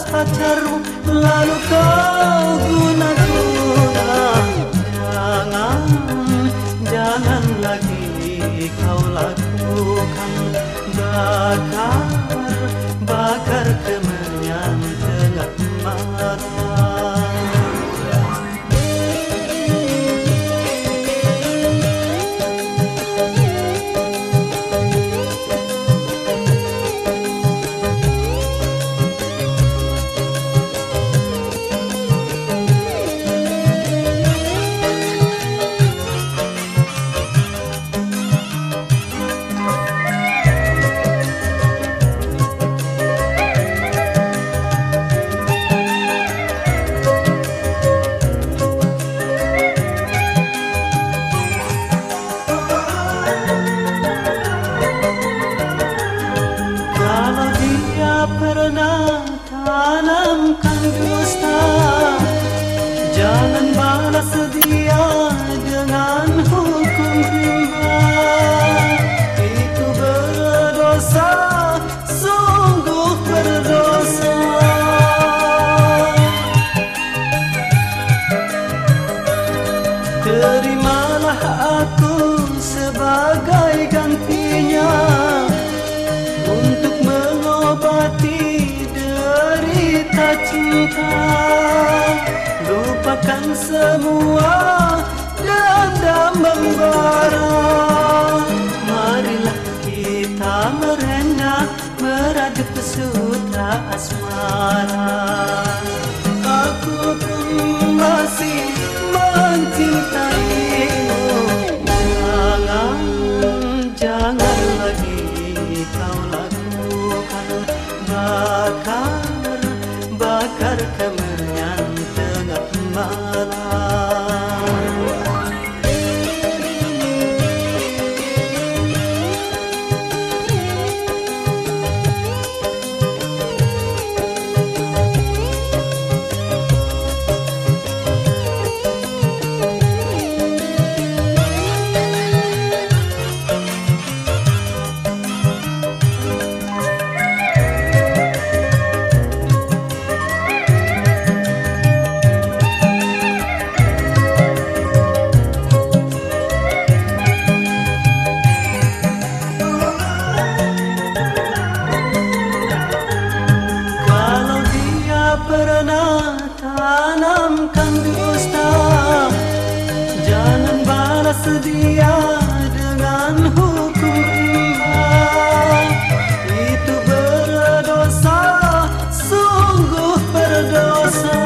bekas pacarmu Lalu kau guna-guna Jangan, jangan lagi kau lakukan Bakar, bakar kemenyan dia pernah tanamkan dusta. Jangan balas dia dengan hukum rimba Itu berdosa, sungguh berdosa. Terimalah aku sebagai cinta Lupakan semua dendam membara. Marilah kita merena meraduk sutra asmara. Aku pun masih mencintaimu. Jangan, jangan lagi kau lakukan Bakar, تركم yang tengah malam sedia dengan hukum Tuhan. Itu berdosa, sungguh berdosa.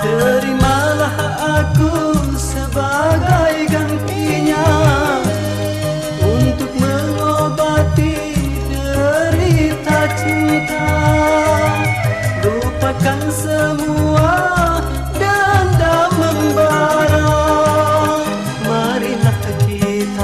Terimalah aku sebagai gantinya Untuk mengobati derita cinta.